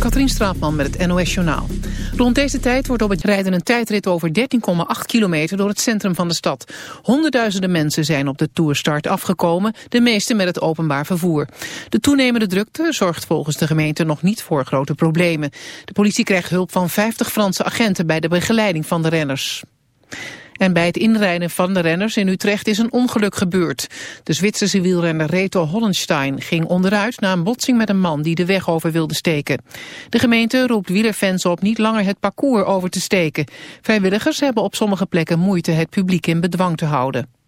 Katrien Straatman met het NOS Journaal. Rond deze tijd wordt op het rijden een tijdrit over 13,8 kilometer door het centrum van de stad. Honderdduizenden mensen zijn op de toerstart afgekomen, de meeste met het openbaar vervoer. De toenemende drukte zorgt volgens de gemeente nog niet voor grote problemen. De politie krijgt hulp van 50 Franse agenten bij de begeleiding van de renners. En bij het inrijden van de renners in Utrecht is een ongeluk gebeurd. De Zwitserse wielrenner Reto Hollenstein ging onderuit na een botsing met een man die de weg over wilde steken. De gemeente roept wielerfans op niet langer het parcours over te steken. Vrijwilligers hebben op sommige plekken moeite het publiek in bedwang te houden.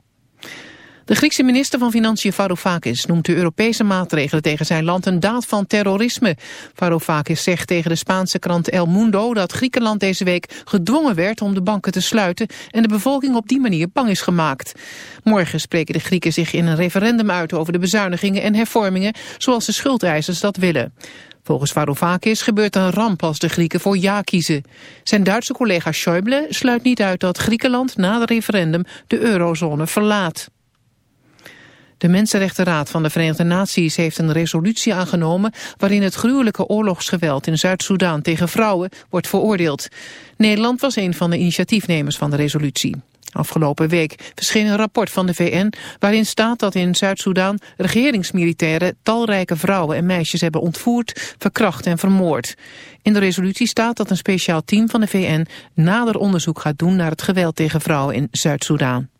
De Griekse minister van Financiën Varoufakis noemt de Europese maatregelen tegen zijn land een daad van terrorisme. Varoufakis zegt tegen de Spaanse krant El Mundo dat Griekenland deze week gedwongen werd om de banken te sluiten en de bevolking op die manier bang is gemaakt. Morgen spreken de Grieken zich in een referendum uit over de bezuinigingen en hervormingen zoals de schuldeisers dat willen. Volgens Varoufakis gebeurt een ramp als de Grieken voor ja kiezen. Zijn Duitse collega Schäuble sluit niet uit dat Griekenland na het referendum de eurozone verlaat. De Mensenrechtenraad van de Verenigde Naties heeft een resolutie aangenomen waarin het gruwelijke oorlogsgeweld in Zuid-Soedan tegen vrouwen wordt veroordeeld. Nederland was een van de initiatiefnemers van de resolutie. Afgelopen week verscheen een rapport van de VN waarin staat dat in Zuid-Soedan regeringsmilitairen talrijke vrouwen en meisjes hebben ontvoerd, verkracht en vermoord. In de resolutie staat dat een speciaal team van de VN nader onderzoek gaat doen naar het geweld tegen vrouwen in Zuid-Soedan.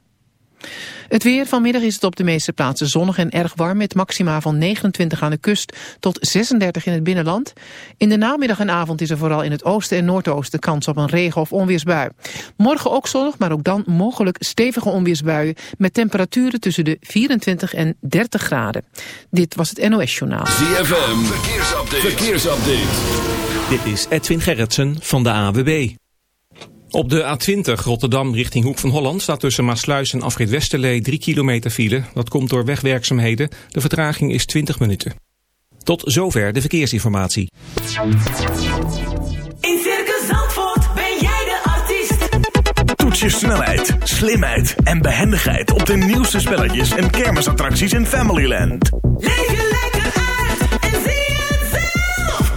Het weer vanmiddag is het op de meeste plaatsen zonnig en erg warm... met maxima van 29 aan de kust tot 36 in het binnenland. In de namiddag en avond is er vooral in het oosten en noordoosten... kans op een regen- of onweersbui. Morgen ook zonnig, maar ook dan mogelijk stevige onweersbuien... met temperaturen tussen de 24 en 30 graden. Dit was het NOS Journaal. ZFM, verkeersupdate. verkeersupdate. Dit is Edwin Gerritsen van de AWB. Op de A20 Rotterdam richting Hoek van Holland staat tussen Maasluis en Afrit Westerlee 3 kilometer file. Dat komt door wegwerkzaamheden. De vertraging is 20 minuten. Tot zover de verkeersinformatie. In Circus Zandvoort ben jij de artiest. Toets je snelheid, slimheid en behendigheid op de nieuwste spelletjes en kermisattracties in Familyland. Leef je lekker uit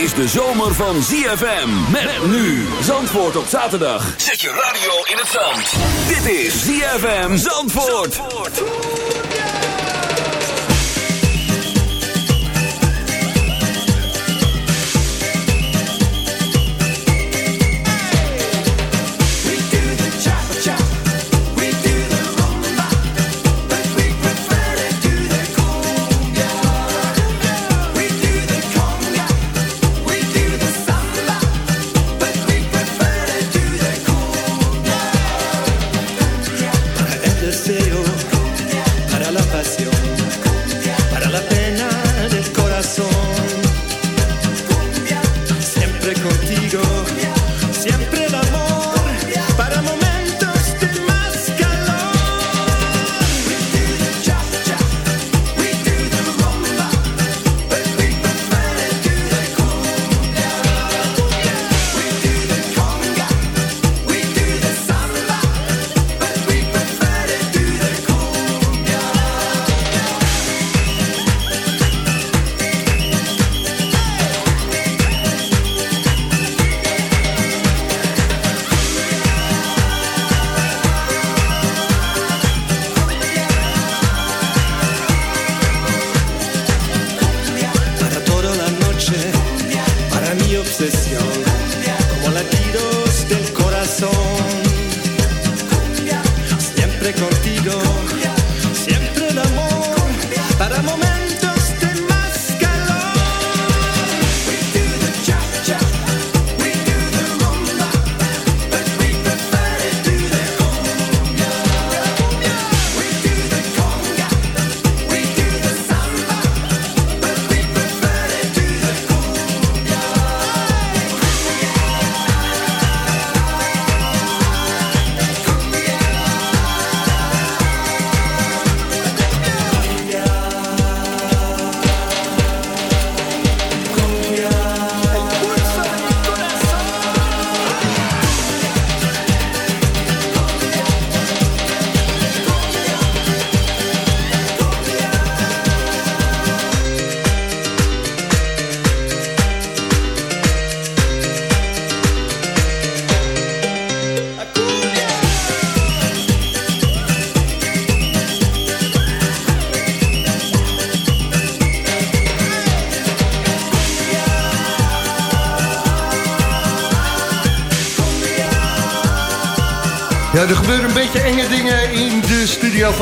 Is de zomer van ZFM. Met nu Zandvoort op zaterdag. Zet je radio in het zand. Dit is ZFM Zandvoort. el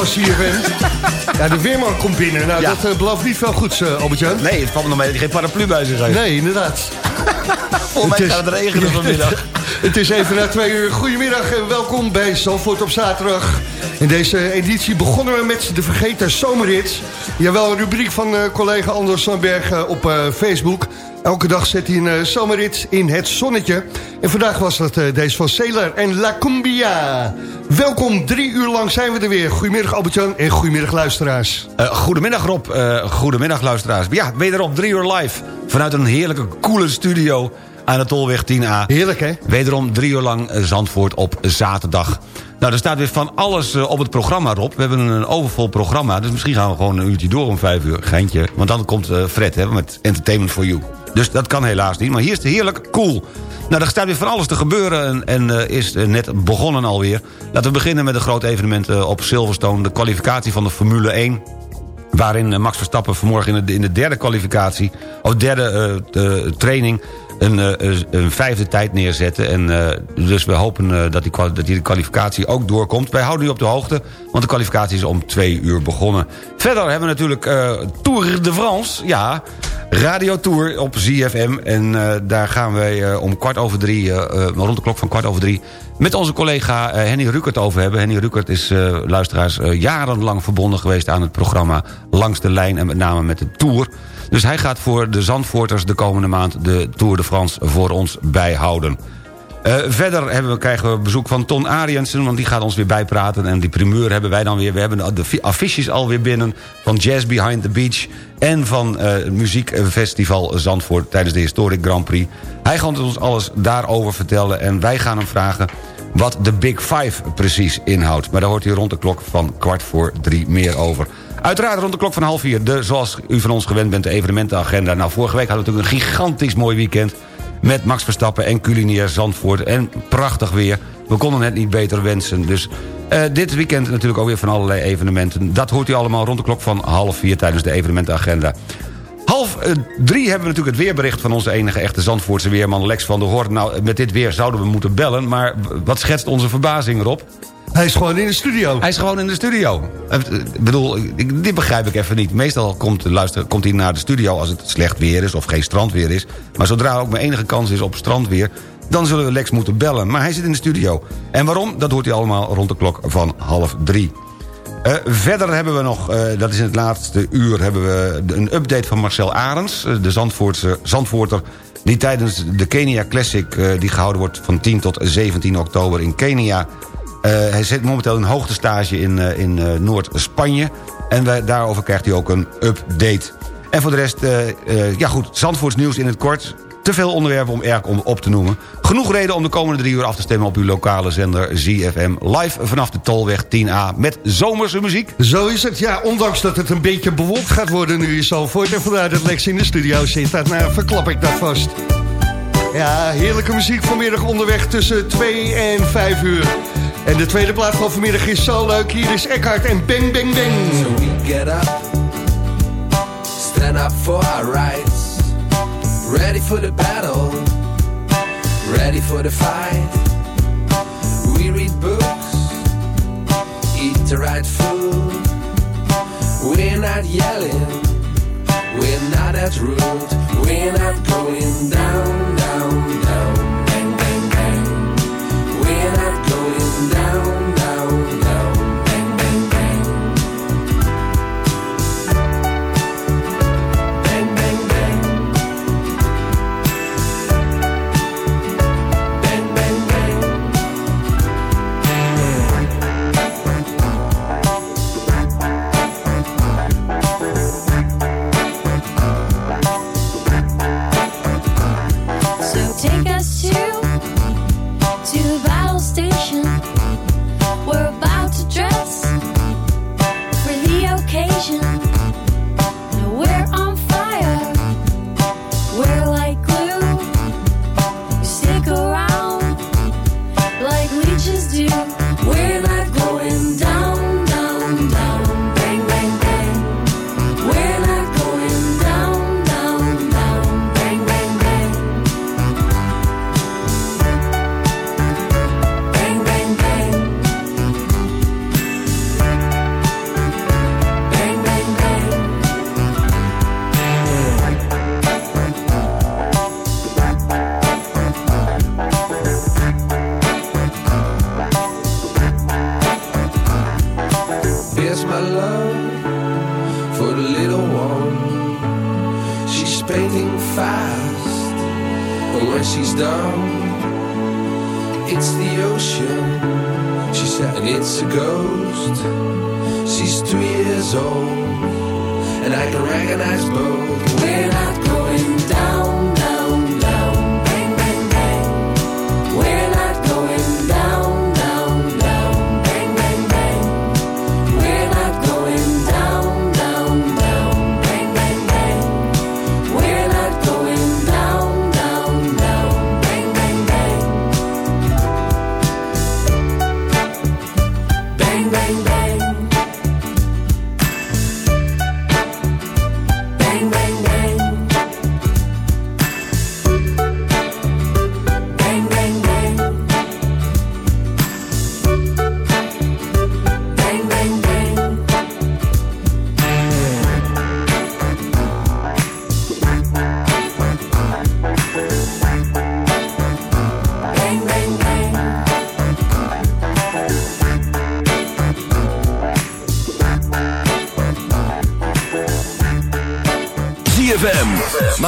CFM. ja, de weerman komt binnen. Nou, Ja. dat eh, belooft niet veel goeds, Albert-Jan. Nee, het valt me nog mee dat geen paraplu bij zich heeft. Nee, inderdaad. Volgens mij gaat het regenen vanmiddag. Het is even na twee uur. Goedemiddag en welkom bij Zalvoort op zaterdag. In deze editie begonnen we met de vergeten zomerrit. Jawel, een rubriek van eh, collega Anders van Bergen op Facebook. Elke dag zet hij een zomerrit in het zonnetje. En vandaag was dat deze van Sailor en La Cumbia. Welkom, drie uur lang zijn we er weer. Goedemiddag Albert-Jan en goedemiddag luisteraars. Eh, goedemiddag Rob, Eh, goedemiddag luisteraars. Ja, wederom drie uur live vanuit een heerlijke, coole studio aan de Tolweg 10A. Heerlijk hè? Wederom drie uur lang eh, Zandvoort op zaterdag. Nou, er staat weer van alles op het programma, Rob. We hebben een overvol programma, dus misschien gaan we gewoon een uurtje door om vijf uur. Geintje, want dan komt Fred hè, met Entertainment for You. Dus dat kan helaas niet, maar hier is het heerlijk cool. Nou, er staat weer van alles te gebeuren en, en eh, is eh, net begonnen alweer. Laten we beginnen met een groot evenement eh, op Silverstone. De kwalificatie van de Formule 1. Waarin Max Verstappen vanmorgen in de, in de derde kwalificatie... of derde de training een, eh, een vijfde tijd neerzette. En, eh, dus we hopen eh, dat, die, dat die kwalificatie ook doorkomt. Wij houden u op de hoogte, want de kwalificatie is om twee uur begonnen. Verder hebben we natuurlijk Tour de France. Ja, Radio Tour op ZFM. En daar gaan wij om kwart over drie, rond de klok van kwart over drie... met onze collega Henny Rukert over hebben. Henny Rukert is, luisteraars, jarenlang verbonden geweest aan het programma... Langs de Lijn en met name met de Tour. Dus hij gaat voor de Zandvoorters de komende maand... de Tour de France voor ons bijhouden. Eh, verder hebben we, krijgen we bezoek van Ton Ariensen... want die gaat ons weer bijpraten. En die primeur hebben wij dan weer. We hebben de fi- affiches alweer binnen... van Jazz Behind the Beach... en van eh Muziekfestival Zandvoort... tijdens de Historic Grand Prix. Hij gaat ons alles daarover vertellen... en wij gaan hem vragen wat de Big Five precies inhoudt. Maar daar hoort u rond de klok van kwart voor drie meer over. Uiteraard rond de klok van half vier, de, zoals u van ons gewend bent, de evenementenagenda. Nou, vorige week hadden we natuurlijk een gigantisch mooi weekend... met Max Verstappen en culinair Zandvoort. En prachtig weer. We konden het niet beter wensen. Dus eh, dit weekend natuurlijk ook weer van allerlei evenementen. Dat hoort u allemaal rond de klok van half vier tijdens de evenementenagenda. Half eh, drie hebben we natuurlijk het weerbericht van onze enige echte Zandvoortse weerman Lex van der Hoorn. Nou, met dit weer zouden we moeten bellen, maar wat schetst onze verbazing erop? Hij is gewoon in de studio. Hij is gewoon in de studio. Eh, Ik bedoel, ik- dit begrijp ik even niet. Meestal komt, luister, komt hij naar de studio als het slecht weer is of geen strandweer is. Maar zodra ook maar enige kans is op strandweer... dan zullen we Lex moeten bellen. Maar hij zit in de studio. En waarom? Dat hoort hij allemaal rond de klok van half drie. Eh, verder hebben we nog, eh, dat is in het laatste uur... hebben we een update van Marcel Arends, de Zandvoortse, Zandvoorter... die tijdens de Kenia Classic, die gehouden wordt van 10 tot 17 oktober in Kenia... eh, hij zit momenteel in hoogtestage in, eh, in eh, Noord-Spanje... en daarover krijgt hij ook een update. En voor de rest, ja goed, Zandvoorts nieuws in het kort... Te veel onderwerpen om erg om op te noemen. Genoeg reden om de komende drie uur af te stemmen op uw lokale zender ZFM. Live vanaf de Tolweg 10A met zomerse muziek. Zo is het, ja, ondanks dat het een beetje bewolkt gaat worden nu in Zalvoort... en vandaar dat Lex in de studio zit, nou, verklap ik dat vast. Ja, heerlijke muziek vanmiddag onderweg tussen 2 en 5 uur. En de tweede plaat van vanmiddag is zo leuk. Hier is Eckhart en Bang Bang Bang. So we get up, stand up for our rights, ready for the battle, ready for the fight. We read books, eat the right food. We're not yelling, we're not that rude. We're not going down, down, down, down,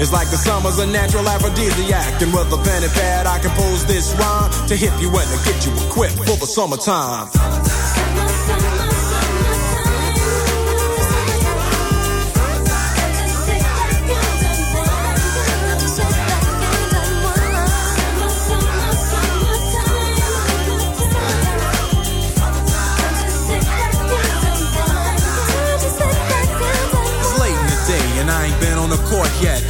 It's like the summer's a natural aphrodisiac. And with a pen and pad, I compose this rhyme to hip you and to get you equipped for the summertime. It's late in the day and I ain't been on the court yet.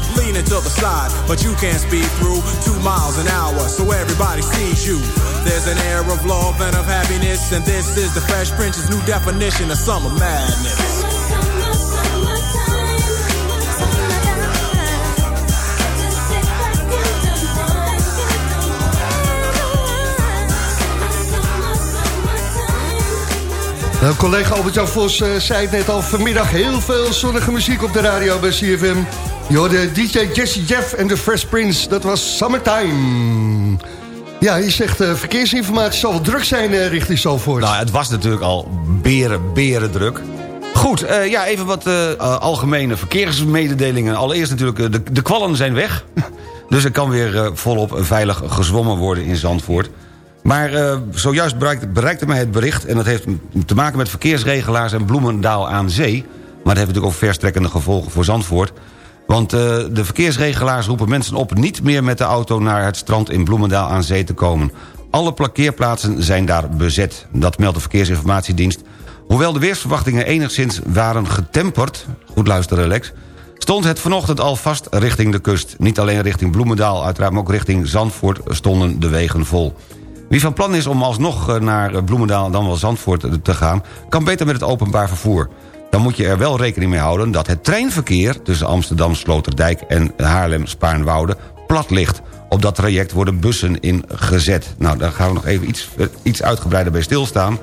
leaning to the side, but you can't speed through two miles an hour, so everybody sees you. There's an air of love and of happiness, and this is the Fresh Prince's new definition of summer madness. Nou, collega Albert-Jan Vos eh, zei het net al, vanmiddag heel veel zonnige muziek op de radio bij CFM. Je hoorde DJ Jesse Jeff en de Fresh Prince, dat was Summertime. Ja, je zegt uh, verkeersinformatie zal wel druk zijn uh, richting Zalvoort. Nou, het was natuurlijk al beren, beren druk. Goed, eh, ja, even wat algemene verkeersmededelingen. Allereerst natuurlijk, de, de kwallen zijn weg. dus er kan weer volop veilig gezwommen worden in Zandvoort. Maar zojuist bereikte, bereikte mij het bericht... en dat heeft te maken met verkeersregelaars en Bloemendaal aan zee... maar dat heeft natuurlijk ook verstrekkende gevolgen voor Zandvoort... Want de verkeersregelaars roepen mensen op... niet meer met de auto naar het strand in Bloemendaal aan zee te komen. Alle parkeerplaatsen zijn daar bezet. Dat meldt de Verkeersinformatiedienst... Hoewel de weersverwachtingen enigszins waren getemperd... goed luisteren Lex... stond het vanochtend al vast richting de kust. Niet alleen richting Bloemendaal, uiteraard maar ook richting Zandvoort... stonden de wegen vol. Wie van plan is om alsnog naar Bloemendaal dan wel Zandvoort te gaan... kan beter met het openbaar vervoer. Dan moet je er wel rekening mee houden dat het treinverkeer... tussen Amsterdam, Sloterdijk en Haarlem-Spaarnwoude plat ligt. Op dat traject worden bussen ingezet. Nou, daar gaan we nog even iets, iets uitgebreider bij stilstaan...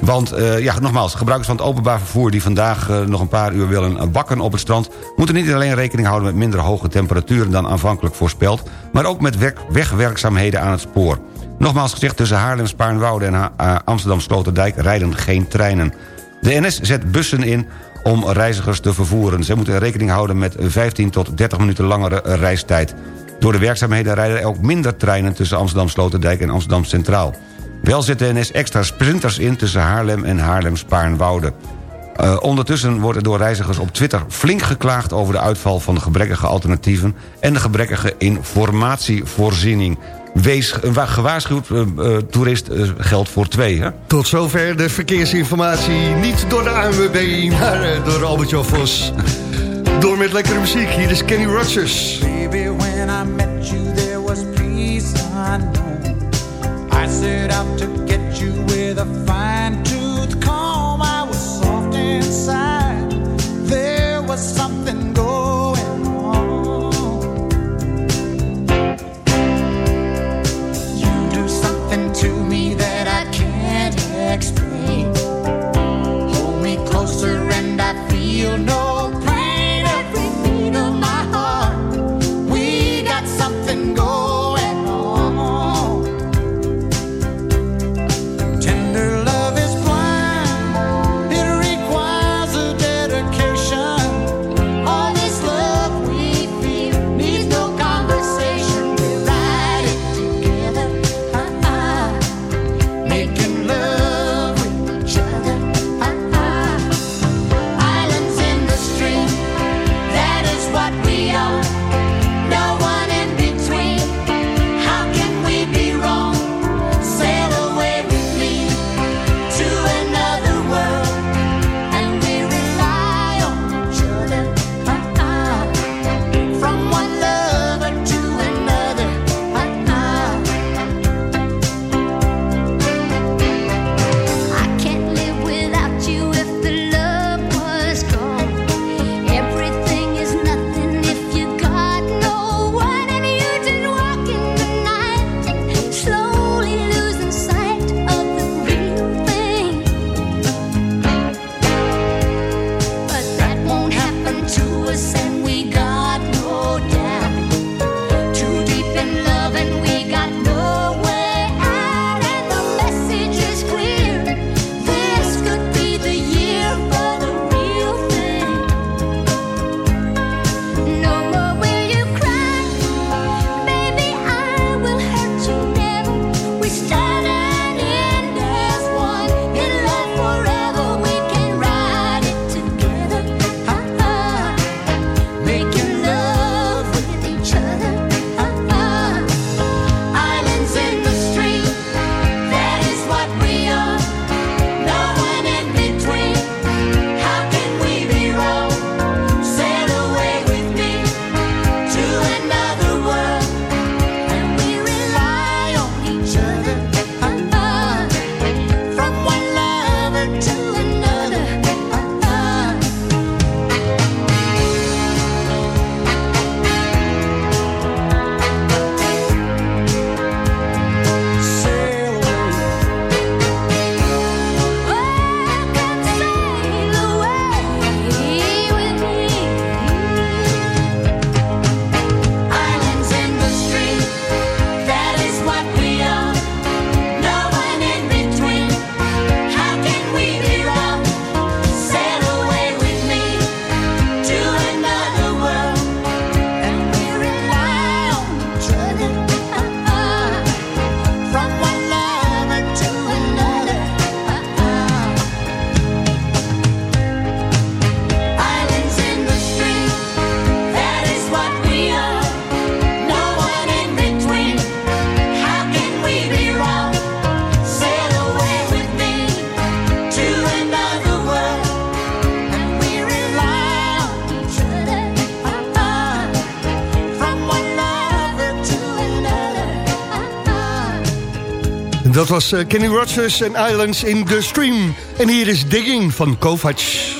Want uh, ja, nogmaals, gebruikers van het openbaar vervoer... die vandaag uh, nog een paar uur willen bakken op het strand... moeten niet alleen rekening houden met minder hoge temperaturen... dan aanvankelijk voorspeld... maar ook met wegwerkzaamheden aan het spoor. Nogmaals gezegd, tussen Haarlem, Spaarnwoude en uh, Amsterdam-Sloterdijk... rijden geen treinen. De NS zet bussen in om reizigers te vervoeren. Zij moeten rekening houden met 15 tot 30 minuten langere reistijd. Door de werkzaamheden rijden er ook minder treinen... tussen Amsterdam-Sloterdijk en Amsterdam Centraal. Wel zet de NS extra sprinters in tussen Haarlem en Haarlem-Spaarnwoude. Uh, ondertussen wordt er door reizigers op Twitter flink geklaagd... over de uitval van de gebrekkige alternatieven... en de gebrekkige informatievoorziening. Wees gewaarschuwd, uh, uh, toerist geldt voor twee. Hè? Tot zover de verkeersinformatie. Niet door de ANWB, maar door Albert-Jan Vos. door met lekkere muziek. Hier is Kenny Rogers. Baby, when I met you, there was peace unknown. I set out to get you with a fine tooth comb. I was soft inside. There was something I feel to us and we Dat was eh, Kenny Rogers en Islands in the Stream. En hier is Digging van Kovac.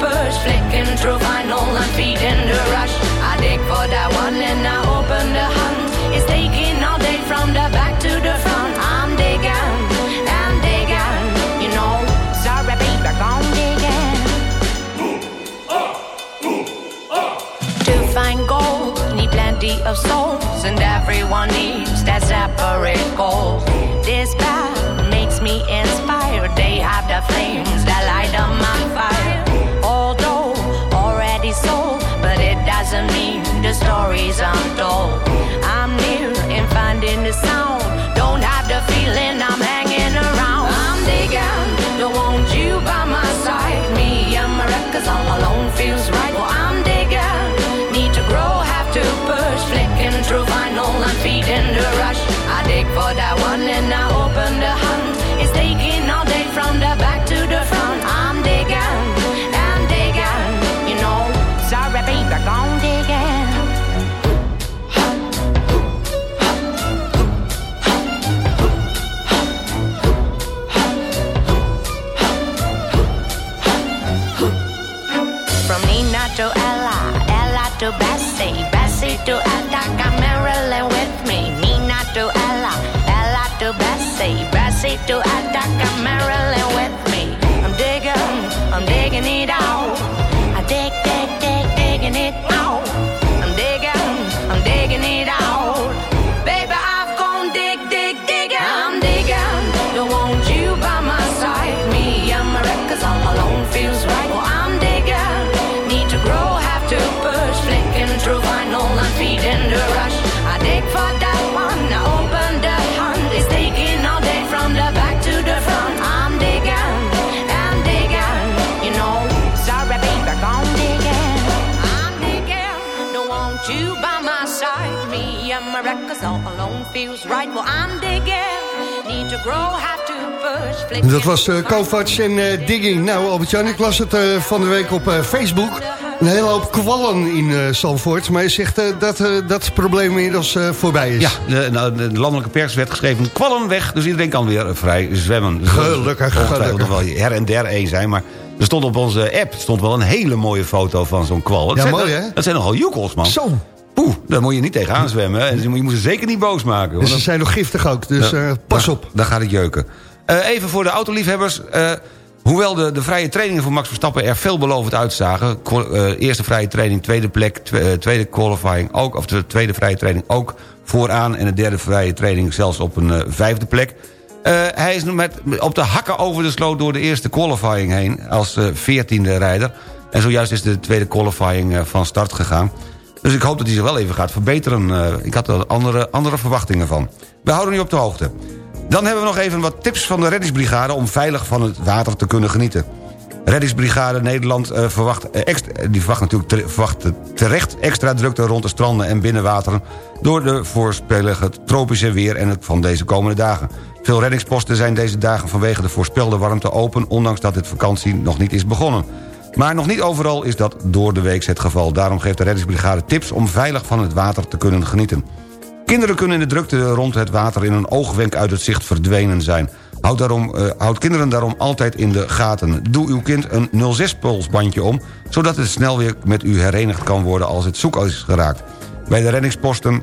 push. Flicking through vinyl and feeding the rush. I dig for that one and I open the hunt. It's taking all day from the back to the front. I'm digging, I'm digging, you know. Sorry, baby, I'm digging. To find gold, need plenty of souls, and everyone needs that separate goal. This path makes me inspired. They have the flames that light up my fire. to the stories I'm told. I'm near and finding the sound to Bessie, Bessie to Attica, Marilyn with me. Nina to Ella, Ella to Bessie, Bessie to Attica, Marilyn with me. I'm digging, I'm digging it out. Feels right. Well, I'm digging, need to grow, have to push. En Dat was eh Kovac en eh, Digging. Nou, Albert-Jan, ik las het eh, van de week op eh, Facebook. Een hele hoop kwallen in eh Zandvoort. Maar je zegt eh, dat eh, dat probleem inmiddels eh, voorbij is. Ja, de, nou, de landelijke pers werd geschreven kwallen weg, dus iedereen kan weer vrij zwemmen. Er Gelukkig, ongetwijfeld gelukkig. nog wel her en der één zijn, maar er stond op onze app stond wel een hele mooie foto van zo'n kwal. Dat Ja, zijn, mooi, dat- hè? Dat zijn nogal joekels, man. Zo, Poeh, daar moet je niet tegenaan zwemmen. En je moet ze zeker niet boos maken. want dus ze zijn nog giftig ook. Dus Ja, eh, pas dan- op. Dan gaat het jeuken. Eh, even voor de autoliefhebbers. eh, hoewel de, de vrije trainingen voor Max Verstappen er veelbelovend uitzagen... eerste vrije training, tweede plek, twe- tweede qualifying ook... of de tweede vrije training ook vooraan... en de derde vrije training zelfs op een vijfde plek... Hij is met, op de hakken over de sloot door de eerste qualifying heen... als veertiende rijder. En zojuist is de tweede qualifying van start gegaan. Dus ik hoop dat hij zich wel even gaat verbeteren. Eh, ik had er andere, andere verwachtingen van. We houden u op de hoogte. Dan hebben we nog even wat tips van de reddingsbrigade... om veilig van het water te kunnen genieten. Reddingsbrigade Nederland eh, verwacht, eh, die verwacht natuurlijk verwacht terecht extra drukte rond de stranden en binnenwateren... door de voorspelige tropische weer en het van deze komende dagen. Veel reddingsposten zijn deze dagen vanwege de voorspelde warmte open... ondanks dat het vakantie nog niet is begonnen. Maar nog niet overal is dat door de week het geval. Daarom geeft de reddingsbrigade tips om veilig van het water te kunnen genieten. Kinderen kunnen in de drukte rond het water in een oogwenk uit het zicht verdwenen zijn. Houd, daarom, eh, houd kinderen daarom altijd in de gaten. Doe uw kind een 06-polsbandje om... zodat het snel weer met u herenigd kan worden als het zoek is geraakt. Bij de reddingsposten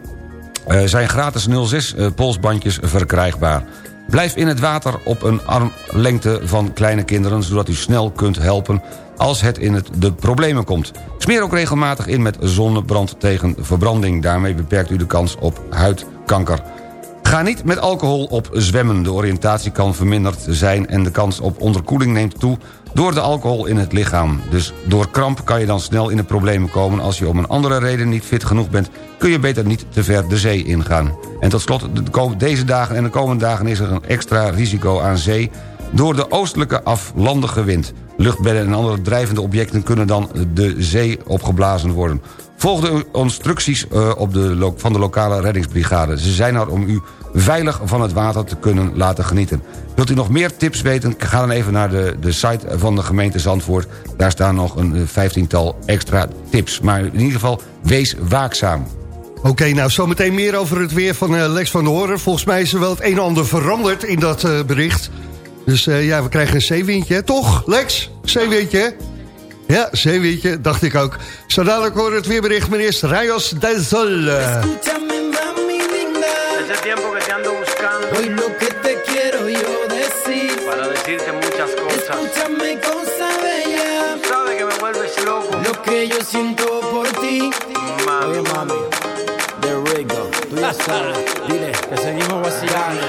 eh, zijn gratis 06-polsbandjes verkrijgbaar. Blijf in het water op een armlengte van kleine kinderen... zodat u snel kunt helpen als het in het de problemen komt. Smeer ook regelmatig in met zonnebrand tegen verbranding. Daarmee beperkt u de kans op huidkanker. Ga niet met alcohol op zwemmen. De oriëntatie kan verminderd zijn en de kans op onderkoeling neemt toe door de alcohol in het lichaam. Dus door kramp kan je dan snel in de problemen komen. Als je om een andere reden niet fit genoeg bent... kun je beter niet te ver de zee ingaan. En tot slot, deze dagen en de komende dagen is er een extra risico aan zee... door de oostelijke aflandige wind. Luchtbedden en andere drijvende objecten kunnen dan de zee opgeblazen worden. Volg de instructies eh, op de van de lokale reddingsbrigade. Ze zijn er om u veilig van het water te kunnen laten genieten. Wilt u nog meer tips weten? Ga dan even naar de, de site van de gemeente Zandvoort. Daar staan nog een eh, vijftiental extra tips. Maar in ieder geval, wees waakzaam. Oké, nou zometeen meer over het weer van eh, Lex van der Hoorn. Volgens mij is er wel het een en ander veranderd in dat bericht. Dus eh, ja, we krijgen een zeewindje, hè? toch Lex? Zeewindje, hè? Ja, zeewindje, dacht ik ook. Zo dadelijk horen we het weerbericht, meneer Rayos del Sol. Escúchame, mami linda. Hace tiempo que te ando buscando Hoy lo que te quiero yo decir. para decirte muchas cosas. Escúchame, cosa bella. Sabes que me vuelves loco, Lo que yo siento por ti. mami. mami, there we go. Tú ya sabes. Dile que seguimos vacilando.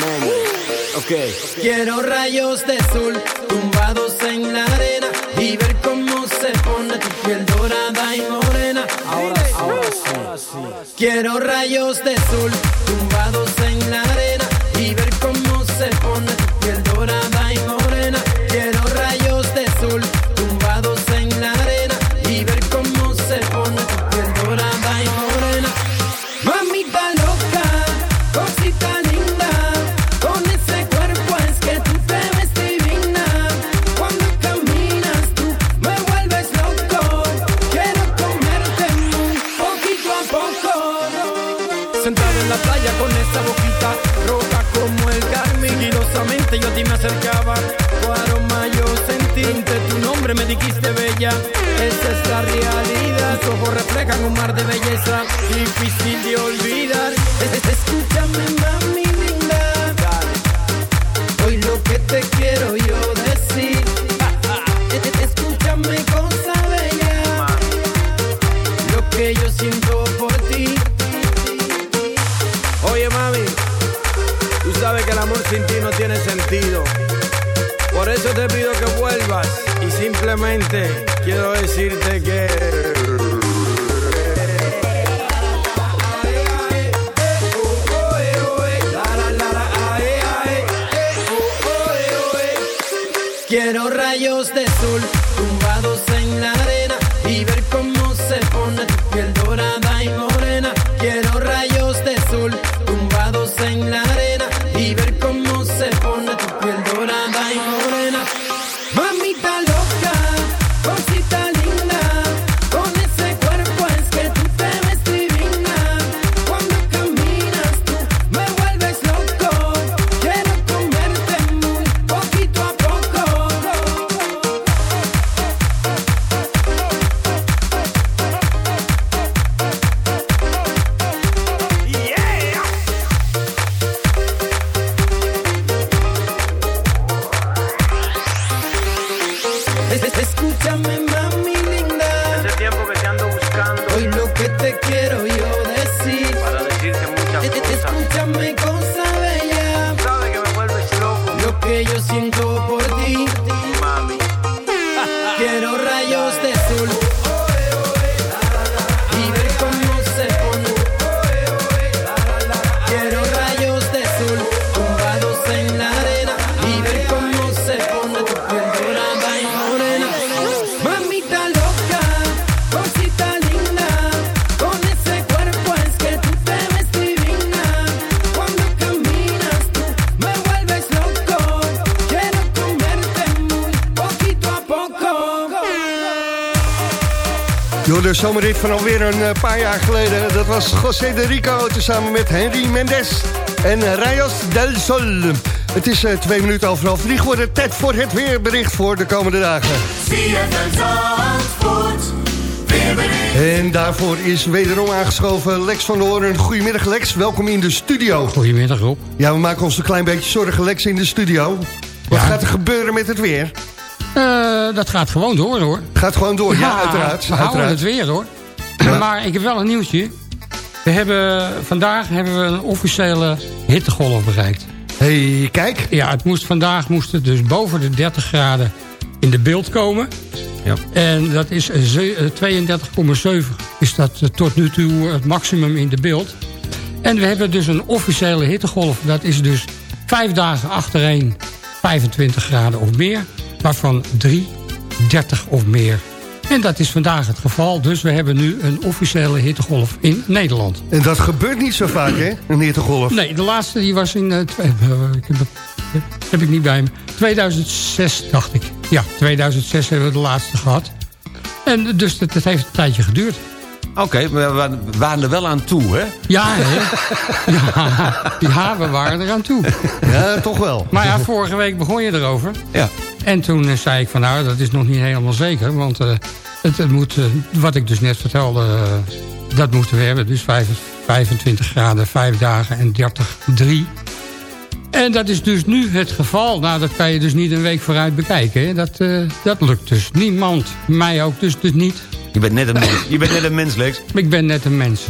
Mami. Quiero rayos de sol tumbados en la arena y ver cómo se pone tu piel dorada y morena. Ahora, ahora sí. Quiero rayos de sol tumbados en la arena y ver cómo me dijiste bella, esa es la realidad, tus ojos reflejan un mar de belleza, difícil de olvidar, Es- es- escúchame simplemente quiero decirte que... Quiero rayos de sol zomerrit van alweer een eh, paar jaar geleden. Dat was José de Rico tezamen met Henry Mendes en Rayos del Sol. Het is eh, twee minuten over half drie geworden. Tijd voor het weerbericht voor de komende dagen. En daarvoor is wederom aangeschoven Lex van der Hoorn. Goedemiddag Lex, welkom in de studio. Goedemiddag Rob. Ja, we maken ons een klein beetje zorgen Lex in de studio. Wat Ja. gaat er gebeuren met het weer? Eh, dat gaat gewoon door hoor. Gaat gewoon door, ja, uiteraard. We houden uiteraard. het weer hoor. Maar ik heb wel een nieuwtje. We hebben, vandaag hebben we een officiële hittegolf bereikt. hey, kijk. Ja, het moest, vandaag moest het dus boven de 30 graden in de beeld komen. Ja. En dat is eh, ze- eh, 32,7 is dat eh, tot nu toe het maximum in de beeld. En we hebben dus een officiële hittegolf. Dat is dus vijf dagen achtereen 25 graden of meer. Waarvan drie 30 of meer. En dat is vandaag het geval. Dus we hebben nu een officiële hittegolf in Nederland. En dat gebeurt niet zo vaak, hè? Een hittegolf. Nee, de laatste die was in... ik heb, heb ik niet bij me. 2006, dacht ik. Ja, 2006 hebben we de laatste gehad. En dus het heeft een tijdje geduurd. Oké, we wa- we waren er wel aan toe, hè? Ja, hè? ja, ja, we waren eraan toe. Ja, toch wel. Maar ja, vorige week begon je erover. Ja. En toen eh, zei ik van nou, dat is nog niet helemaal zeker. Want eh, het, het moet, eh, wat ik dus net vertelde, dat moeten we hebben. Dus vijf- 25 graden, 5 dagen en 30, 3. En dat is dus nu het geval. Nou, dat kan je dus niet een week vooruit bekijken. Hè? Dat, eh, dat lukt dus. Niemand, mij ook dus, dus niet. Je bent net een mens, je bent net een mens Lex. Ik ben net een mens.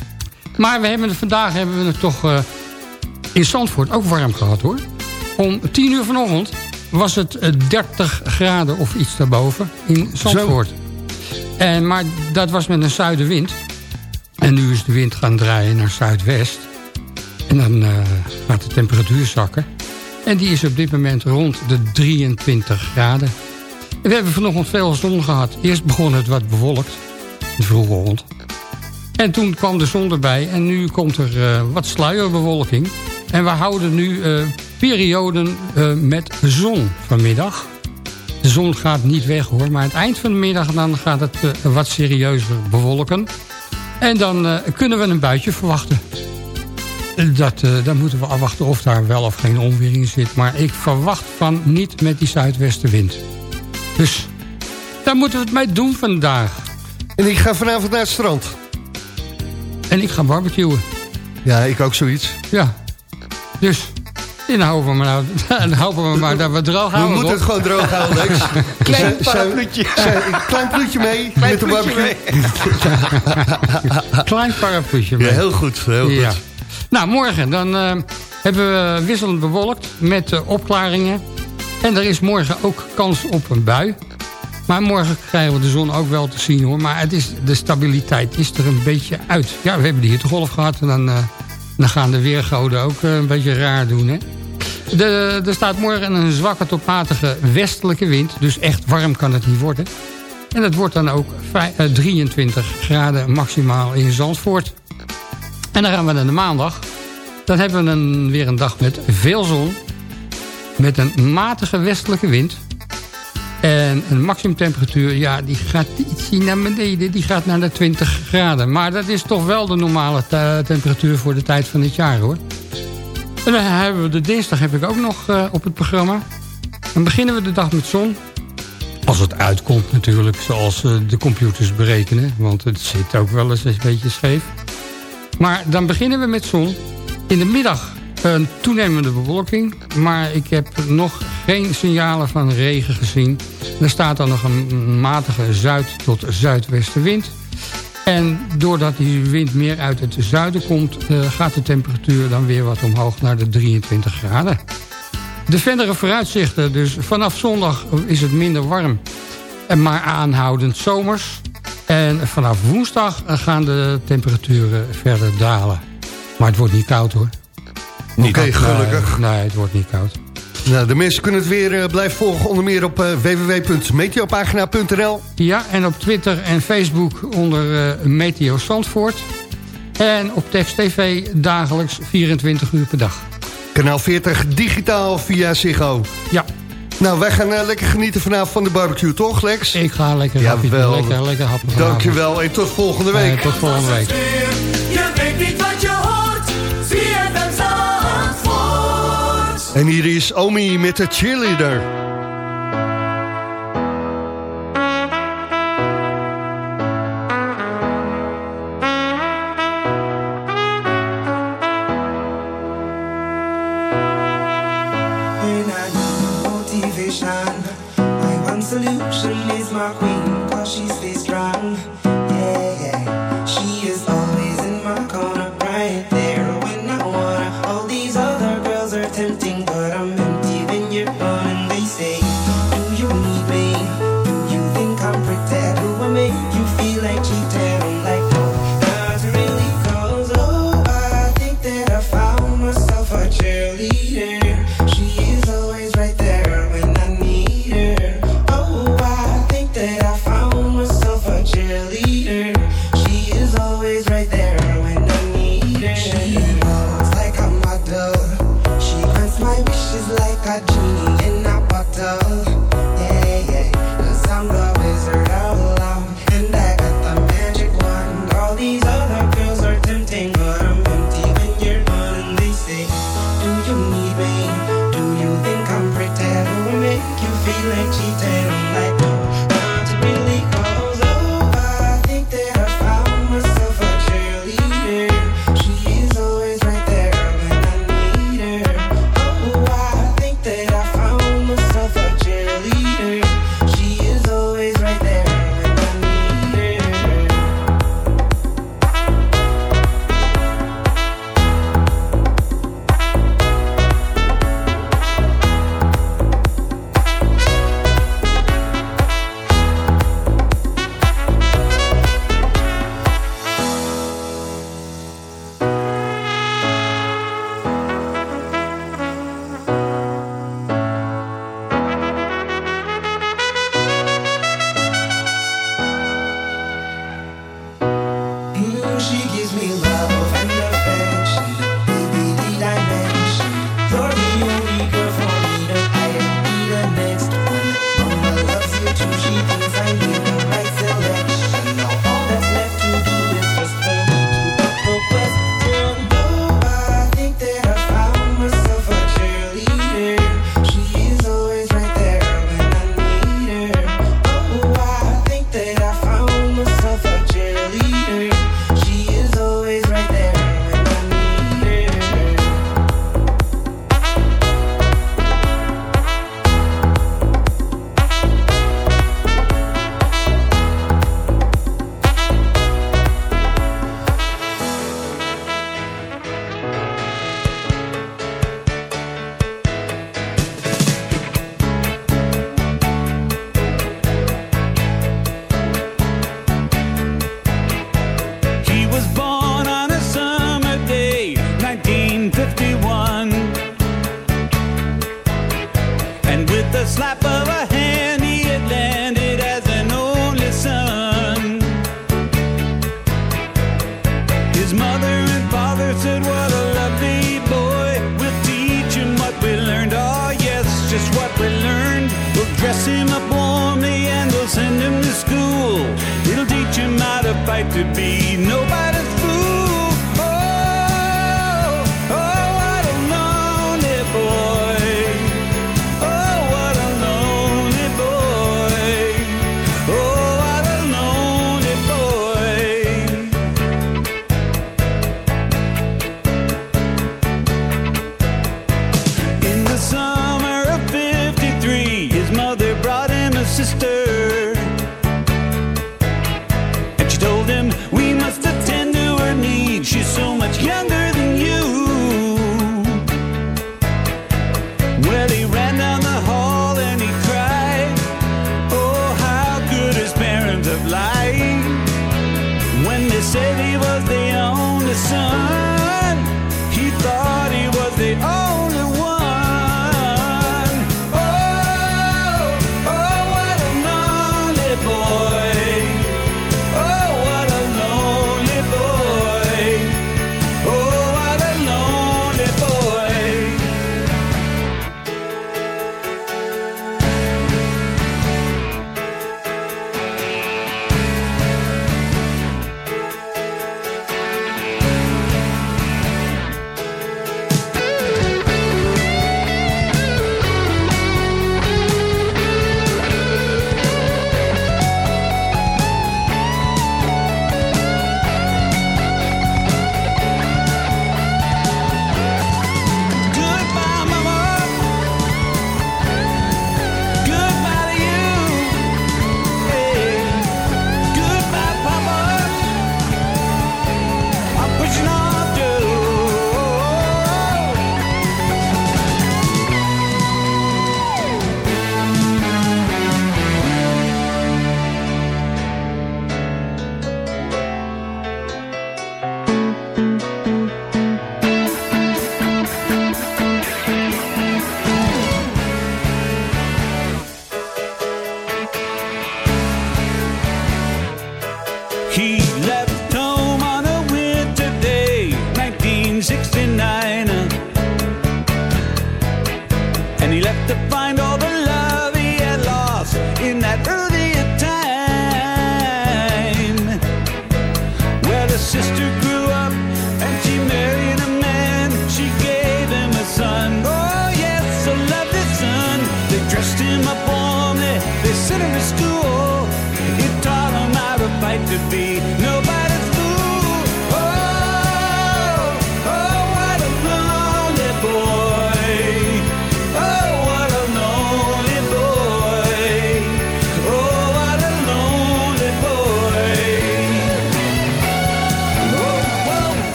maar we hebben het, vandaag hebben we het toch eh, in Zandvoort ook warm gehad hoor. Om 10 uur vanochtend was het eh, 30 graden of iets daarboven in Zandvoort. En, maar dat was met een zuidenwind. En nu is de wind gaan draaien naar zuidwest. En dan eh, gaat de temperatuur zakken. En die is op dit moment rond de 23 graden. We hebben vanochtend veel zon gehad. Eerst begon het wat bewolkt. De ochtend. En toen kwam de zon erbij. En nu komt er eh, wat sluierbewolking. En we houden nu eh, perioden eh, met zon vanmiddag. De zon gaat niet weg hoor. Maar aan het eind van de middag dan gaat het wat serieuzer bewolken. En dan kunnen we een buitje verwachten. Dat, dan moeten we afwachten of daar wel of geen onweer in zit. Maar ik verwacht van niet met die zuidwestenwind. Dus daar moeten we het mee doen vandaag. En ik ga vanavond naar het strand. En ik ga barbecuen. Ja, ik ook zoiets. Ja. Dus, dan hopen we maar, nou, dan hopen we maar dat we droog We houden. moeten het gewoon droog houden, Lex. Klein parapluutje. klein pluutje mee met de barbecue. Klein parapluutje. Ja, mee. heel goed. Heel Ja. goed. Nou, morgen dan eh, hebben we wisselend bewolkt met eh, opklaringen. En er is morgen ook kans op een bui. Maar morgen krijgen we de zon ook wel te zien hoor. Maar het is, de stabiliteit is er een beetje uit. Ja, we hebben de hittegolf gehad. En dan, eh, dan gaan de weergoden ook eh, een beetje raar doen hè. De, er staat morgen een zwakke tot matige westelijke wind. Dus echt warm kan het niet worden. En het wordt dan ook vij- eh, 23 graden maximaal in Zandvoort. En dan gaan we naar de maandag. Dan hebben we een, weer een dag met veel zon. Met een matige westelijke wind. En een maximumtemperatuur, ja, die gaat ietsje naar beneden. Die gaat naar de 20 graden. Maar dat is toch wel de normale te- temperatuur voor de tijd van het jaar, hoor. En dan hebben we de dinsdag heb ik ook nog eh, op het programma. Dan beginnen we de dag met zon. Als het uitkomt natuurlijk, zoals eh, de computers berekenen. Want het zit ook wel eens een beetje scheef. Maar dan beginnen we met zon. In de middag een toenemende bewolking. Maar ik heb nog geen signalen van regen gezien. Er staat dan nog een matige zuid- tot zuidwestenwind. En doordat die wind meer uit het zuiden komt... eh, gaat de temperatuur dan weer wat omhoog naar de 23 graden. De verdere vooruitzichten, dus vanaf zondag is het minder warm. Maar aanhoudend zomers. En vanaf woensdag gaan de temperaturen verder dalen. Maar het wordt niet koud hoor. Oké, Nee, gelukkig. Nee, het wordt niet koud. Nou, de mensen kunnen het weer eh, blijven volgen. Onder meer op eh, www.meteopagina.nl. Ja, en op Twitter en Facebook onder eh, Meteo Zandvoort. En op Text TV dagelijks 24 uur per dag. Kanaal 40 digitaal via Ziggo. Ja. Nou, wij gaan eh, lekker genieten vanavond van de barbecue, toch Lex? Ik ga lekker happy, Jawel. lekker, lekker happen. Dankjewel en tot volgende week. Eh, tot volgende week. Je weet niet wat je hoort. En hier is Omi met de cheerleader.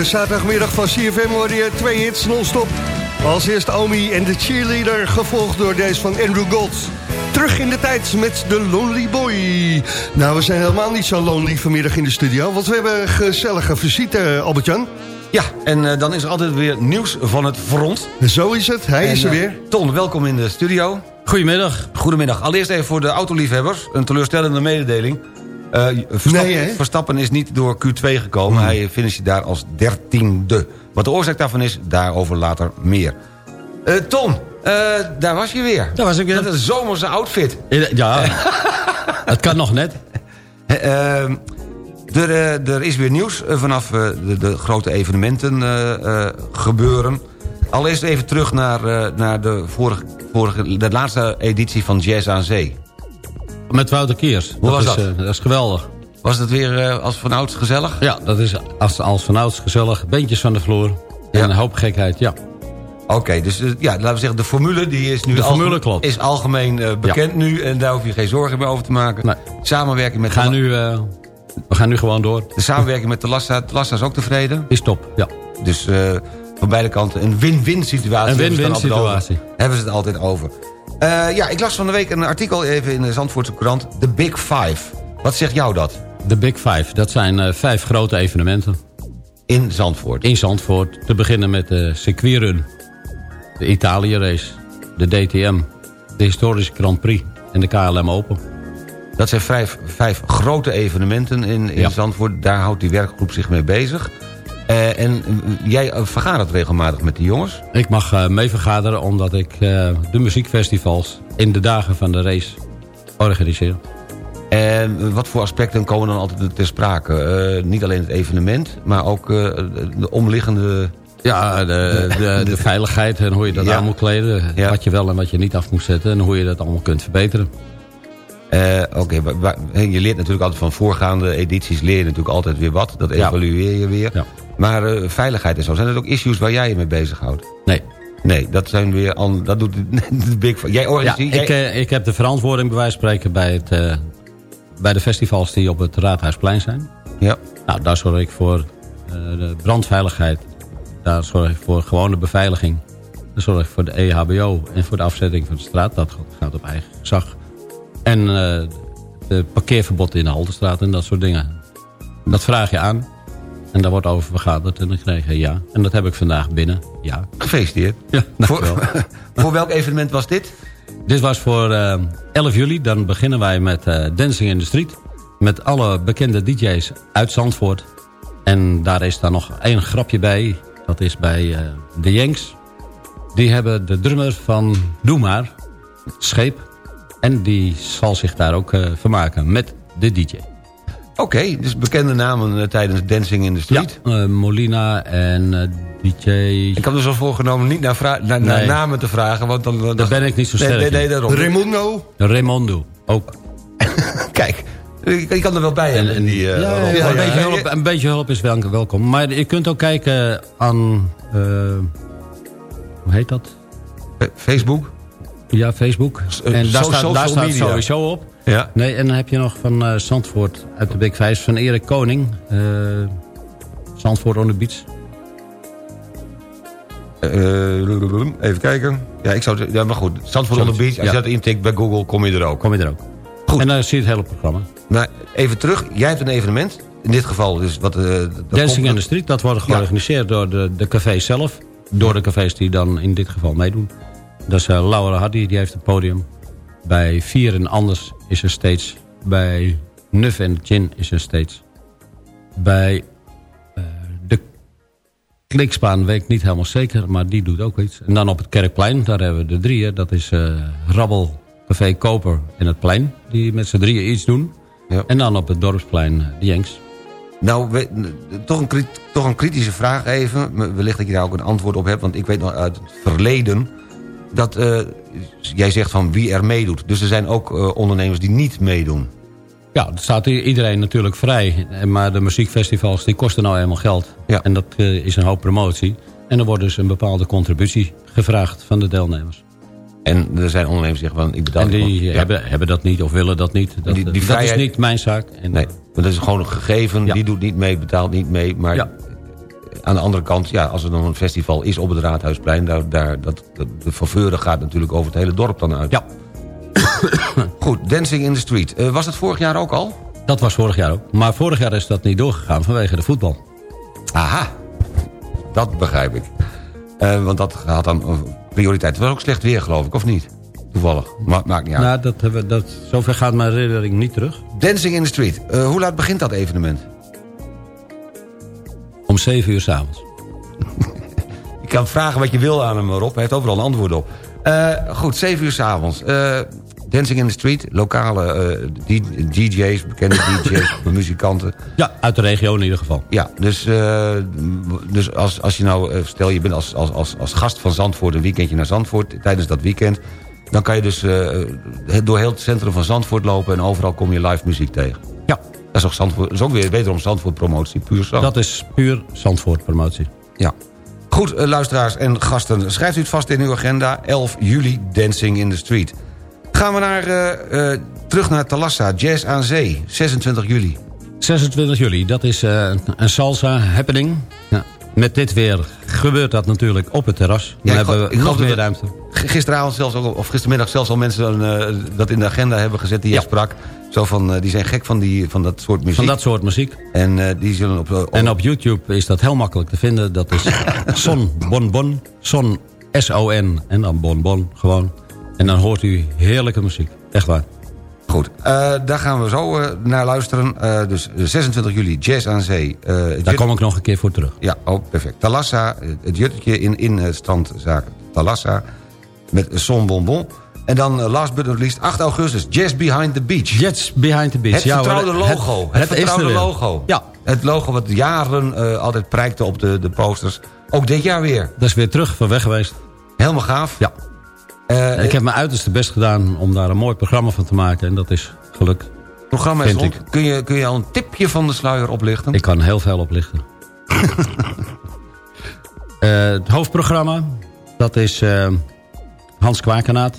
De zaterdagmiddag van CFM hoorde je twee hits non-stop. Als eerst Omi en de cheerleader, gevolgd door deze van Andrew Gold. Terug in de tijd met de Lonely Boy. Nou, we zijn helemaal niet zo lonely vanmiddag in de studio... want we hebben een gezellige visite, Albert-Jan. Ja, en eh, dan is er altijd weer nieuws van het front. Zo is het, hij En, is er eh, weer. Ton, welkom in de studio. Goedemiddag. Goedemiddag. Allereerst even voor de autoliefhebbers. Een teleurstellende mededeling. Eh, Verstappen, Nee, hè? Hmm. Verstappen is niet door Q2 gekomen. Hij finisht daar als dertiende. Wat de oorzaak daarvan is, daarover later meer. Eh, Ton, eh, daar was je weer. Daar was ik weer. Met een zomerse outfit. Ja, het kan nog net. Eh, ehm, er, er is weer nieuws vanaf de, de grote evenementen gebeuren. Allereerst even terug naar, naar de, vorige, vorige, de laatste editie van Jazz aan Zee. Met Wouter Kiers. Hoe was is, dat? eh, dat is geweldig. Was het weer eh, als vanouds gezellig? Ja, dat is als, als vanouds gezellig. Beentjes van de vloer. En een hoop gekheid, ja. Oké, dus eh, ja, laten we zeggen, de formule die is nu De formule algemeen- klopt. is algemeen bekend nu. En daar hoef je geen zorgen meer over te maken. Samenwerking met We gaan, nu, we gaan nu gewoon door. de samenwerking met de Lassa. De Lassa is ook tevreden. Is top, ja. Dus van beide kanten een win-win situatie. Een win-win situatie. Hebben ze het altijd over. Eh, ja, ik las van de week een artikel even in de Zandvoortse krant. The Big Five. Wat zegt jou dat? De Big Five, dat zijn eh, vijf grote evenementen. In Zandvoort? In Zandvoort. Te beginnen met de circuitrun. De Italië race. De DTM. De historische Grand Prix. En de KLM Open. Dat zijn vijf, vijf grote evenementen in, in Ja. Zandvoort. Daar houdt die werkgroep zich mee bezig. Eh, en eh, jij eh, vergadert regelmatig met die jongens. Ik mag eh, mee vergaderen omdat ik de muziekfestivals in de dagen van de race organiseer. En wat voor aspecten komen dan altijd ter sprake? Niet alleen het evenement, maar ook de omliggende... Ja, de, de, de veiligheid en hoe je dat Ja. aan moet kleden. Ja. Wat je wel en wat je niet af moet zetten. En hoe je dat allemaal kunt verbeteren. Eh, Oké, je leert natuurlijk altijd van voorgaande edities... leer je natuurlijk altijd weer wat. Dat Ja. evalueer je weer. Ja. Maar eh, veiligheid en zo, zijn er ook issues waar jij je mee bezighoudt? Nee. Nee, dat zijn weer... Dat doet de Big. Jij Ja, organiseert... ik, jij- eh, ik heb de verantwoording bij wijze van spreken bij, het, bij de festivals die op het Raadhuisplein zijn. Ja. Nou, daar zorg ik voor de brandveiligheid. Daar zorg ik voor gewone beveiliging. Daar zorg ik voor de EHBO en voor de afzetting van de straat. Dat gaat op eigen gezag. En eh parkeerverbod in de Haltestraat en dat soort dingen. Dat vraag je aan. En daar wordt over vergaderd en dan krijg je ja. En dat heb ik vandaag binnen. Ja. Gefeliciteerd. Ja, dankjewel. Voor, voor welk evenement was dit? Dit was voor eh 11 juli. Dan beginnen wij met eh, Dancing in the Street. Met alle bekende DJ's uit Zandvoort. En daar is dan nog één grapje bij. Dat is bij eh, de Yanks. Die hebben de drummer van Doe Maar, Scheep. En die zal zich daar ook eh, vermaken met de DJ. Oké, dus bekende namen eh, tijdens Dancing in the Street. Eh, Molina en eh, DJ... Ik heb dus al voorgenomen niet naar, vra- naar, Nee. namen te vragen. Want dan, dan, Daar ben ik niet zo sterk Nee, nee, daarom. Raimundo. Ook. Kijk, je kan er wel bij hebben. in die, eh, Ja, rol. ja, een, Ja, beetje ja. hulp, een beetje hulp is wel, welkom. Maar je kunt ook kijken aan... eh, hoe heet dat? Facebook? Ja, Facebook. eh, En daar staat, daar staat sowieso op. Ja. Nee, en dan heb je nog van eh, Zandvoort uit de Big Five van Erik Koning. eh, Zandvoort on the Beach. Even kijken. Ja, ik zou ja, maar goed. Zandvoort on the Beach. Als Ja. je dat intikt bij Google, kom je er ook. Kom je er ook. Goed. En dan zie je het hele programma. Maar even terug. Jij hebt een evenement. In dit geval dus wat... dat Dancing in the Street, dat wordt georganiseerd door de, de cafés zelf. Door de cafés die dan in dit geval meedoen. Dat is eh, Laura Hardy, die heeft het podium. Bij Vier en Anders is er steeds. Bij Nuf en Gin is er steeds. Bij eh, de Klikspaan weet ik niet helemaal zeker, maar die doet ook iets. En dan op het Kerkplein, daar hebben we de drieën. Dat is eh, Rabbel, Café Koper en het Plein. Die met z'n drieën iets doen. Ja. En dan op het Dorpsplein de Jenks. Nou, we- toch, een, toch een kritische vraag even. Wellicht dat je daar ook een antwoord op hebt. Want ik weet nog uit het verleden... dat eh, jij zegt van wie er meedoet. Dus er zijn ook eh, ondernemers die niet meedoen. Ja, dat staat iedereen natuurlijk vrij. Maar de muziekfestivals die kosten nou eenmaal geld. Ja. En dat eh, is een hoop promotie. En er wordt dus een bepaalde contributie gevraagd van de deelnemers. En er zijn ondernemers die zeggen van ik betaal... En die ja. hebben, hebben dat niet of willen dat niet. Dat, Die- die dat vrijheid- is niet mijn zaak. En, Nee, want dat is gewoon een gegeven. Ja. Die doet niet mee, betaalt niet mee. Maar Ja. Aan de andere kant, ja, als er dan een festival is op het Raadhuisplein... Daar, daar, dat, dat- de faveur gaat natuurlijk over het hele dorp dan uit. Ja. Goed, Dancing in the Street. Eh, was het vorig jaar ook al? Dat was vorig jaar ook. Maar vorig jaar is dat niet doorgegaan vanwege de voetbal. Aha, dat begrijp ik. Eh, want dat had dan prioriteit. Het was ook slecht weer, geloof ik, of niet? Toevallig. Ma maakt niet uit. Nou, dat hebben, dat, zover gaat mijn herinnering niet terug. Dancing in the Street. Eh, hoe laat begint dat evenement? Om 7 uur s'avonds. Je kan vragen wat je wil aan hem, Rob. Hij heeft overal een antwoord op. Eh, goed, 7 uur s'avonds. avonds. Dancing in the Street. Lokale eh, DJ's, bekende DJ's, muzikanten. Ja, uit de regio in ieder geval. Ja, dus, dus als, als je nou... stel, je bent als, als, als, als gast van Zandvoort... een weekendje naar Zandvoort tijdens dat weekend... dan kan je dus door heel het centrum van Zandvoort lopen... en overal kom je live muziek tegen. Dat is ook, Zandvoort, dat is ook weer wederom Zandvoort promotie, puur zo. Dat is puur Zandvoort promotie. Ja. Goed, eh, luisteraars en gasten. Schrijft u het vast in uw agenda. 11 juli, Dancing in the Street. Gaan we naar, eh, eh, terug naar Talassa, Jazz aan Zee. 26 juli. 26 juli, dat is een salsa happening. Ja. Met dit weer gebeurt dat natuurlijk op het terras. Dan Ja, hebben we nog meer ruimte. Gisteravond zelfs of gistermiddag zelfs al mensen eh, dat in de agenda hebben gezet die je sprak. Zo van, eh, die zijn gek van, die, van dat soort muziek. Van dat soort muziek. En eh, die zullen op... op- En op YouTube is dat heel makkelijk te vinden. Dat is Son Bon Bon. Son S-O-N. En dan Bon Bon gewoon. En dan hoort u heerlijke muziek. Echt waar. Goed, eh, daar gaan we zo eh, naar luisteren. Eh, dus 26 juli, Jazz aan Zee. Het Daar kom ik nog een keer voor terug. Ja, oh, perfect. Talassa, het juttetje in, in eh, strandzaak Talassa. Met Son Bonbon. En dan last but not least, 8 augustus, Jazz Behind the Beach. Jazz Behind the Beach. Het vertrouwde het- logo. Het, het vertrouwde er logo. Ja. Het logo wat jaren altijd prijkte op de, de posters. Ook dit jaar weer. Dat is weer terug van weg geweest. Helemaal gaaf. Ja. Eh, ik heb mijn uiterste best gedaan om daar een mooi programma van te maken. En dat is gelukt. Het programma is rond. Kun je, kun je al een tipje van de sluier oplichten? Ik kan heel veel oplichten. Eh, het hoofdprogramma, dat is eh, Hans Kwakenaat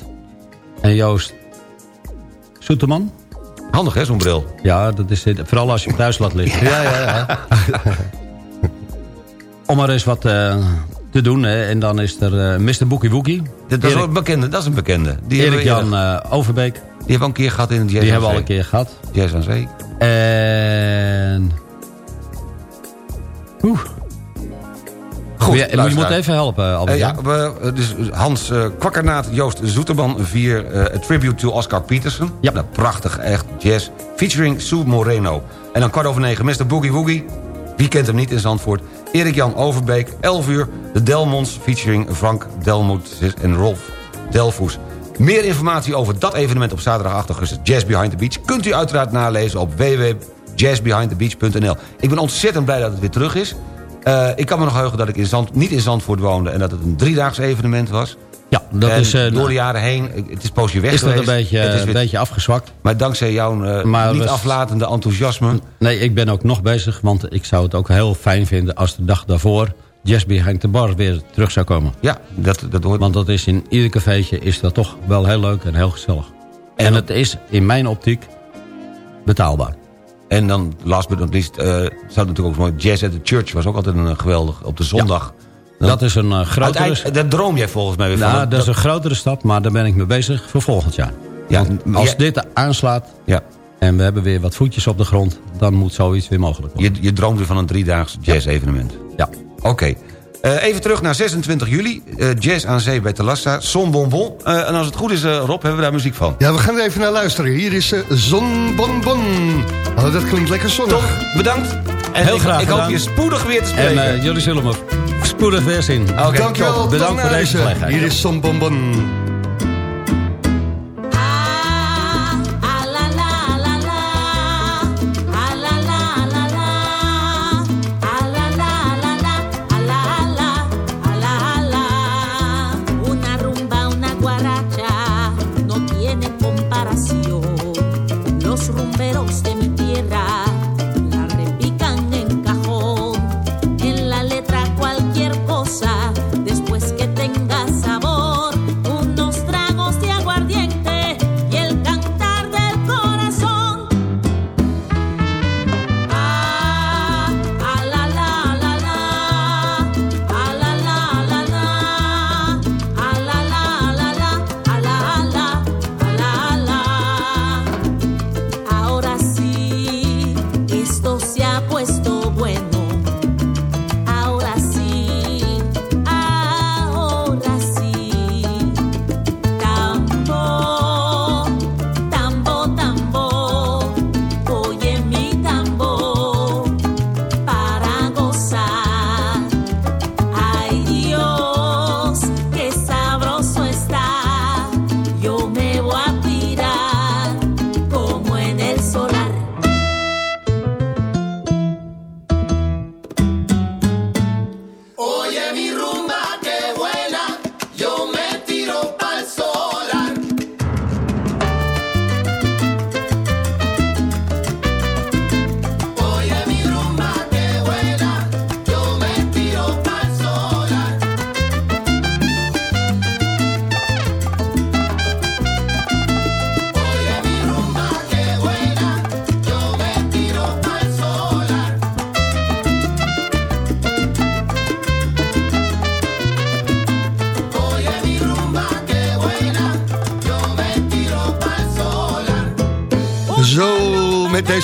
en Joost Soeterman. Handig hè, zo'n bril. Ja, dat is. Vooral als je hem thuis laat liggen. Ja, ja, ja. Om er eens wat te doen. Hè. En dan is er eh Mr. Boekie Wookie. Dat, is een bekende, dat is een bekende. Die Erik Jan eh, Overbeek. Die hebben we al een keer gehad in het Jazz Die hebben we al een keer gehad. Jazz aan Zee. En... Oeh. Goed, Ja, je moet even helpen, Albert. Eh, ja, we, dus Hans eh, Kwakkernaat, Joost Zoeterman, vier eh, A Tribute to Oscar Peterson. Ja. Nou, prachtig, echt jazz. Featuring Sue Moreno. En dan kwart over negen, Mr. Boogie Woogie. Wie kent hem niet in Zandvoort? Erik-Jan Overbeek, 11 uur. De Delmonts, featuring Frank Delmoet en Rolf Delvoes. Meer informatie over dat evenement op zaterdag 8 augustus... Jazz Behind the Beach... kunt u uiteraard nalezen op www.jazzbehindthebeach.nl. Ik ben ontzettend blij dat het weer terug is. Eh, ik kan me nog heugen dat ik in Zand, niet in Zandvoort woonde... en dat het een driedaags evenement was. Ja, dat En is... eh, door de jaren heen, het is poosje weg is dat een beetje, Het is een weer- beetje afgezwakt. Maar dankzij jouw eh, Maar niet aflatende enthousiasme... Nee, ik ben ook nog bezig, want ik zou het ook heel fijn vinden... als de dag daarvoor Jazz Behind the Bar weer terug zou komen. Ja, dat, dat hoort... Want dat is in ieder cafeetje is dat toch wel heel leuk en heel gezellig. En, het is in mijn optiek betaalbaar. En dan, last but not least, eh zou het natuurlijk ook mooi... Jazz at the Church was ook altijd een eh, geweldig... op de zondag. Dat is een eh, grotere... Uiteindelijk, daar droom jij volgens mij weer van. Nou, dat is een grotere stap, maar daar ben ik mee bezig voor volgend jaar. Ja, Want als ja. dit aanslaat Ja. en we hebben weer wat voetjes op de grond... dan moet zoiets weer mogelijk worden. Je, je droomt weer van een driedaags jazz-evenement. Ja. Oké. Eh, even terug naar 26 juli. eh, jazz aan zee bij Talassa. Son Bonbon. Eh, en als het goed is, eh, Rob, hebben we daar muziek van. Ja, we gaan er even naar luisteren. Hier is eh, Zon Bon Bon. Oh, dat klinkt lekker zonnig. Bedankt. En Heel ik, graag ik hoop je spoedig weer te En spreken. eh, jullie zullen me spoedig weer zien. Oké, Dankjewel. Bedankt voor deze gelegenheid. Hier is Zon Bon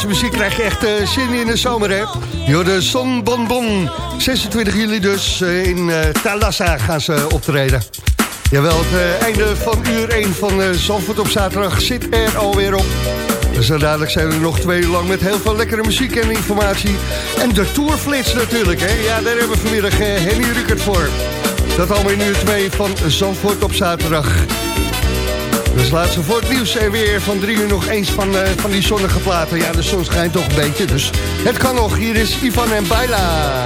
deze muziek krijg je echt eh, zin in de zomer, hè? Yo, de Son Bonbon. 26 juli dus eh, in Thalassa gaan ze optreden. Jawel, het einde van uur 1 van Zandvoort op zaterdag zit er alweer op. Dus dan dadelijk zijn er nog twee uur lang met heel veel lekkere muziek en informatie. En de Tourflits natuurlijk, hè? Ja, daar hebben we vanmiddag Henny Rukert voor. Dat allemaal in uur 2 van Zandvoort op zaterdag. Dus laatste voor het nieuws en weer van drie uur nog eens van, eh, van die zonnige platen. Ja, de zon schijnt toch een beetje, dus het kan nog. Hier is Ivan en Baila.